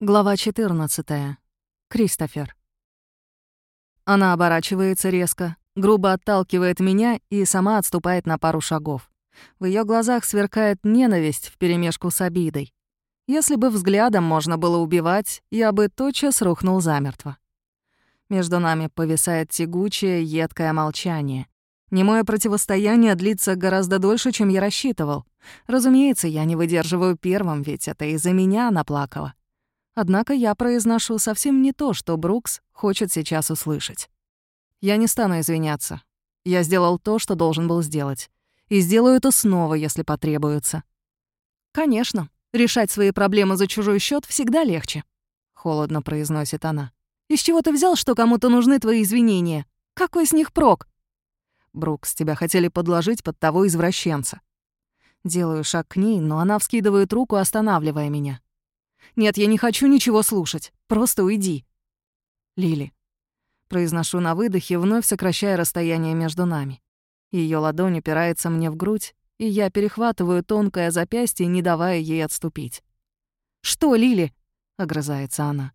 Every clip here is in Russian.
Глава 14. Кристофер. Она оборачивается резко, грубо отталкивает меня и сама отступает на пару шагов. В ее глазах сверкает ненависть вперемешку с обидой. Если бы взглядом можно было убивать, я бы тотчас рухнул замертво. Между нами повисает тягучее, едкое молчание. Немое противостояние длится гораздо дольше, чем я рассчитывал. Разумеется, я не выдерживаю первым, ведь это из-за меня она плакала. Однако я произношу совсем не то, что Брукс хочет сейчас услышать. Я не стану извиняться. Я сделал то, что должен был сделать. И сделаю это снова, если потребуется. Конечно, решать свои проблемы за чужой счет всегда легче, холодно произносит она. Из чего ты взял, что кому-то нужны твои извинения? Какой с них прок? Брукс, тебя хотели подложить под того извращенца. Делаю шаг к ней, но она вскидывает руку, останавливая меня. Нет, я не хочу ничего слушать. Просто уйди. Лили. Произношу на выдохе, вновь сокращая расстояние между нами. Ее ладонь упирается мне в грудь, и я перехватываю тонкое запястье, не давая ей отступить. «Что, Лили?» — огрызается она.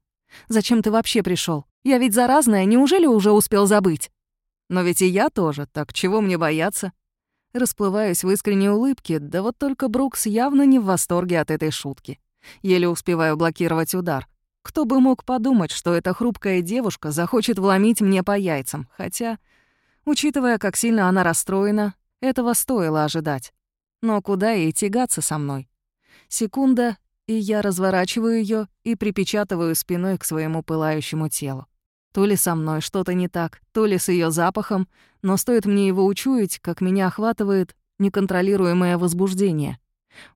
«Зачем ты вообще пришел? Я ведь заразная, неужели уже успел забыть?» «Но ведь и я тоже, так чего мне бояться?» Расплываюсь в искренней улыбке, да вот только Брукс явно не в восторге от этой шутки. Еле успеваю блокировать удар. Кто бы мог подумать, что эта хрупкая девушка захочет вломить мне по яйцам, хотя, учитывая, как сильно она расстроена, этого стоило ожидать. Но куда ей тягаться со мной? Секунда, и я разворачиваю ее и припечатываю спиной к своему пылающему телу. То ли со мной что-то не так, то ли с ее запахом, но стоит мне его учуять, как меня охватывает неконтролируемое возбуждение.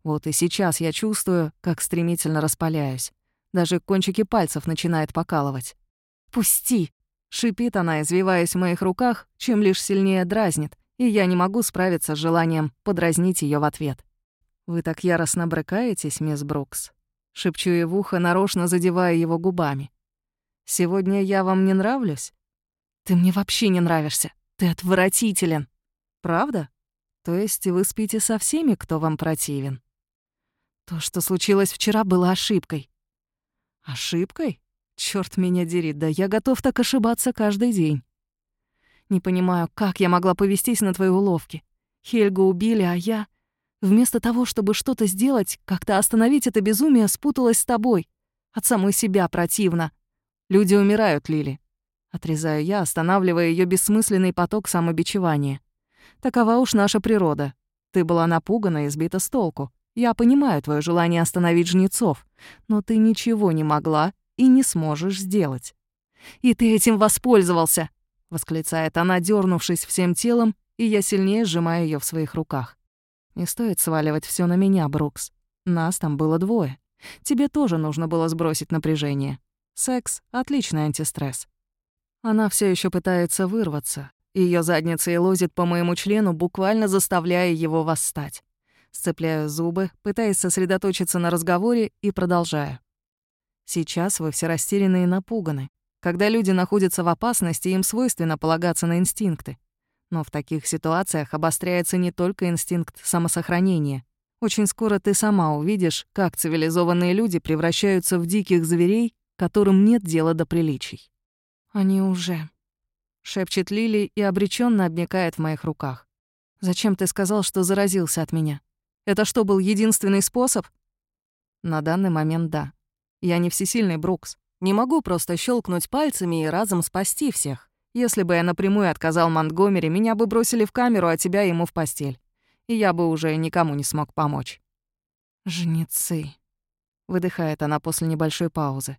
Вот и сейчас я чувствую, как стремительно распаляюсь. Даже кончики пальцев начинает покалывать. «Пусти!» — шипит она, извиваясь в моих руках, чем лишь сильнее дразнит, и я не могу справиться с желанием подразнить ее в ответ. «Вы так яростно брыкаетесь, мисс Брукс?» Шепчу ей в ухо, нарочно задевая его губами. «Сегодня я вам не нравлюсь?» «Ты мне вообще не нравишься. Ты отвратителен». «Правда?» То есть вы спите со всеми, кто вам противен? То, что случилось вчера, было ошибкой. Ошибкой? Черт меня дери, да я готов так ошибаться каждый день. Не понимаю, как я могла повестись на твои уловки. Хельгу убили, а я... Вместо того, чтобы что-то сделать, как-то остановить это безумие, спуталась с тобой. От самой себя противно. Люди умирают, Лили. Отрезаю я, останавливая ее бессмысленный поток самобичевания. Такова уж наша природа. Ты была напугана и сбита с толку. Я понимаю твое желание остановить жнецов, но ты ничего не могла и не сможешь сделать. «И ты этим воспользовался!» — восклицает она, дернувшись всем телом, и я сильнее сжимаю ее в своих руках. Не стоит сваливать все на меня, Брукс. Нас там было двое. Тебе тоже нужно было сбросить напряжение. Секс — отличный антистресс. Она все еще пытается вырваться, ее задница лозит по моему члену, буквально заставляя его восстать. Сцепляю зубы, пытаясь сосредоточиться на разговоре и продолжаю. Сейчас вы все растеряны и напуганы. Когда люди находятся в опасности, им свойственно полагаться на инстинкты. Но в таких ситуациях обостряется не только инстинкт самосохранения. Очень скоро ты сама увидишь, как цивилизованные люди превращаются в диких зверей, которым нет дела до приличий. Они уже шепчет Лили и обреченно обмякает в моих руках. «Зачем ты сказал, что заразился от меня? Это что, был единственный способ?» На данный момент да. Я не всесильный Брукс. Не могу просто щелкнуть пальцами и разом спасти всех. Если бы я напрямую отказал Монтгомери, меня бы бросили в камеру, а тебя ему в постель. И я бы уже никому не смог помочь. «Жнецы», — выдыхает она после небольшой паузы.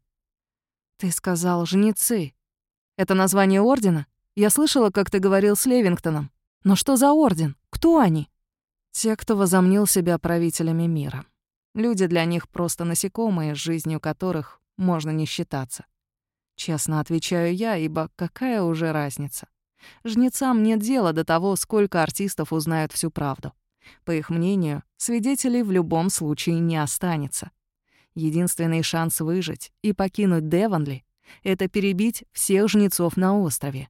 «Ты сказал «жнецы». Это название ордена?» Я слышала, как ты говорил с Левингтоном. Но что за орден? Кто они? Те, кто возомнил себя правителями мира. Люди для них просто насекомые, с жизнью которых можно не считаться. Честно отвечаю я, ибо какая уже разница? Жнецам нет дела до того, сколько артистов узнают всю правду. По их мнению, свидетелей в любом случае не останется. Единственный шанс выжить и покинуть Девонли — это перебить всех жнецов на острове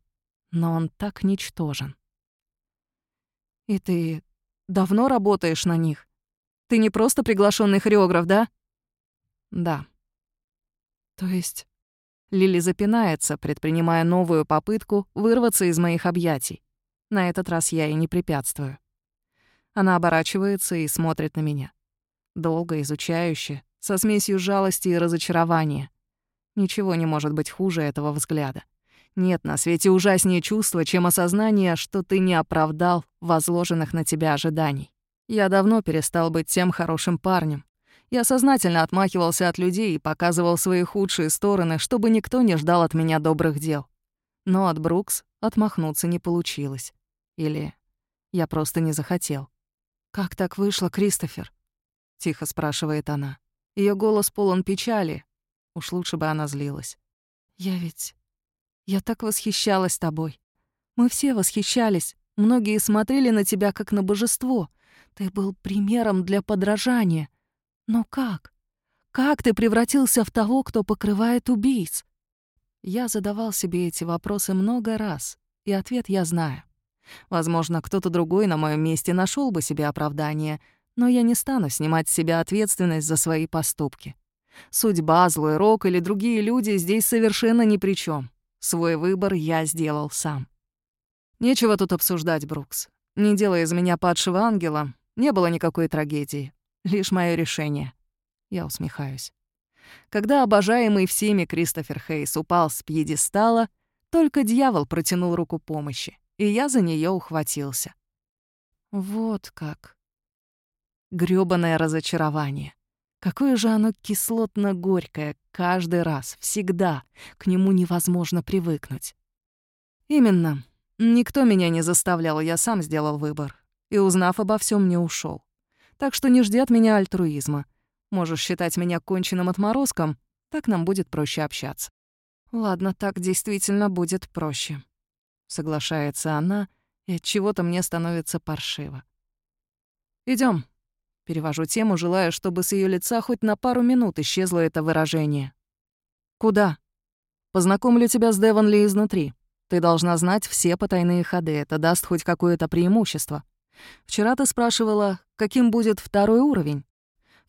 но он так ничтожен. «И ты давно работаешь на них? Ты не просто приглашенный хореограф, да?» «Да». То есть... Лили запинается, предпринимая новую попытку вырваться из моих объятий. На этот раз я ей не препятствую. Она оборачивается и смотрит на меня. Долго, изучающе, со смесью жалости и разочарования. Ничего не может быть хуже этого взгляда. Нет на свете ужаснее чувства, чем осознание, что ты не оправдал возложенных на тебя ожиданий. Я давно перестал быть тем хорошим парнем. Я сознательно отмахивался от людей и показывал свои худшие стороны, чтобы никто не ждал от меня добрых дел. Но от Брукс отмахнуться не получилось. Или я просто не захотел. «Как так вышло, Кристофер?» — тихо спрашивает она. Ее голос полон печали. Уж лучше бы она злилась. «Я ведь... Я так восхищалась тобой. Мы все восхищались. Многие смотрели на тебя как на божество. Ты был примером для подражания. Но как? Как ты превратился в того, кто покрывает убийц? Я задавал себе эти вопросы много раз, и ответ я знаю. Возможно, кто-то другой на моем месте нашел бы себе оправдание, но я не стану снимать с себя ответственность за свои поступки. Судьба, злой рок или другие люди здесь совершенно ни при чем. Свой выбор я сделал сам. Нечего тут обсуждать, Брукс. Не делая из меня падшего ангела, не было никакой трагедии. Лишь мое решение. Я усмехаюсь. Когда обожаемый всеми Кристофер Хейс упал с пьедестала, только дьявол протянул руку помощи, и я за нее ухватился. Вот как. Грёбаное разочарование. Какое же оно кислотно-горькое каждый раз, всегда. К нему невозможно привыкнуть. Именно. Никто меня не заставлял, я сам сделал выбор. И, узнав обо всем, не ушел. Так что не жди от меня альтруизма. Можешь считать меня конченным отморозком, так нам будет проще общаться. Ладно, так действительно будет проще. Соглашается она, и от чего-то мне становится паршиво. Идем. Перевожу тему, желая, чтобы с ее лица хоть на пару минут исчезло это выражение. «Куда?» «Познакомлю тебя с Девонли изнутри. Ты должна знать все потайные ходы, это даст хоть какое-то преимущество. Вчера ты спрашивала, каким будет второй уровень.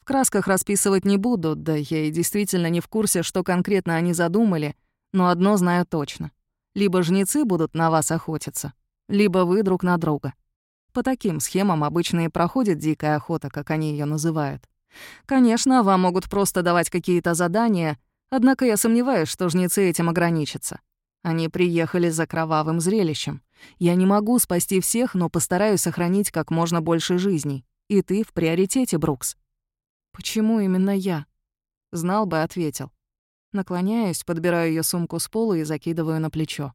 В красках расписывать не буду, да я и действительно не в курсе, что конкретно они задумали, но одно знаю точно. Либо жнецы будут на вас охотиться, либо вы друг на друга. По таким схемам обычно и проходит дикая охота, как они ее называют. Конечно, вам могут просто давать какие-то задания, однако я сомневаюсь, что жнецы этим ограничатся. Они приехали за кровавым зрелищем. Я не могу спасти всех, но постараюсь сохранить как можно больше жизней. И ты в приоритете, Брукс. Почему именно я? Знал бы, ответил. Наклоняюсь, подбираю ее сумку с пола и закидываю на плечо.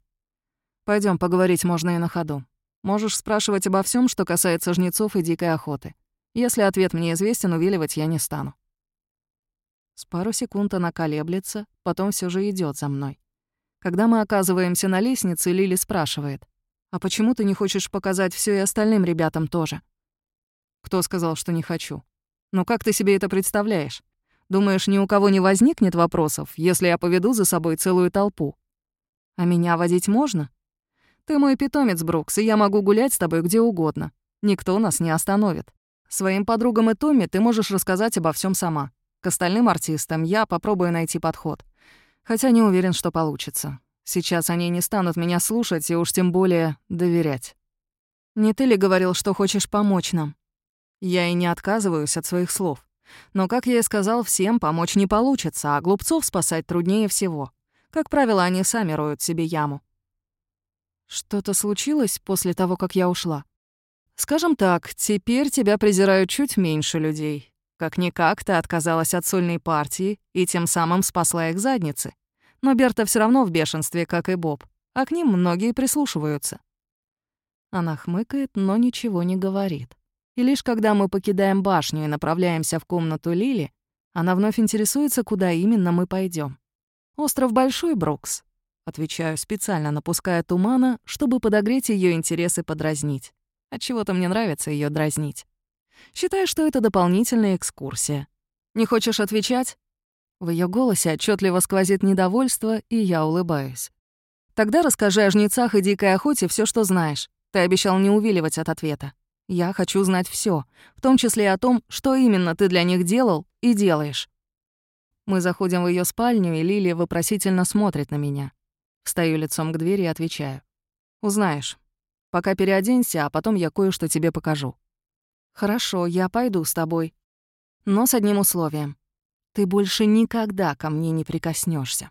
Пойдем, поговорить можно и на ходу. Можешь спрашивать обо всем, что касается жнецов и дикой охоты. Если ответ мне известен, увиливать я не стану. С пару секунд она колеблется, потом все же идет за мной. Когда мы оказываемся на лестнице, Лили спрашивает, «А почему ты не хочешь показать все и остальным ребятам тоже?» Кто сказал, что не хочу? Ну как ты себе это представляешь? Думаешь, ни у кого не возникнет вопросов, если я поведу за собой целую толпу? А меня водить можно? Ты мой питомец, Брукс, и я могу гулять с тобой где угодно. Никто нас не остановит. Своим подругам и Томми ты можешь рассказать обо всем сама. К остальным артистам я попробую найти подход. Хотя не уверен, что получится. Сейчас они не станут меня слушать и уж тем более доверять. Не ты ли говорил, что хочешь помочь нам? Я и не отказываюсь от своих слов. Но, как я и сказал, всем помочь не получится, а глупцов спасать труднее всего. Как правило, они сами роют себе яму. Что-то случилось после того, как я ушла? Скажем так, теперь тебя презирают чуть меньше людей. Как-никак ты отказалась от сольной партии и тем самым спасла их задницы. Но Берта все равно в бешенстве, как и Боб, а к ним многие прислушиваются. Она хмыкает, но ничего не говорит. И лишь когда мы покидаем башню и направляемся в комнату Лили, она вновь интересуется, куда именно мы пойдем. Остров Большой, Брукс. Отвечаю, специально напуская тумана, чтобы подогреть ее интерес и подразнить. Отчего-то мне нравится ее дразнить. Считаю, что это дополнительная экскурсия. Не хочешь отвечать? В ее голосе отчетливо сквозит недовольство, и я улыбаюсь. Тогда расскажи о жнецах и дикой охоте все, что знаешь. Ты обещал не увиливать от ответа. Я хочу знать все, в том числе о том, что именно ты для них делал и делаешь. Мы заходим в ее спальню, и Лилия вопросительно смотрит на меня. Встаю лицом к двери и отвечаю. «Узнаешь. Пока переоденься, а потом я кое-что тебе покажу». «Хорошо, я пойду с тобой. Но с одним условием. Ты больше никогда ко мне не прикоснешься.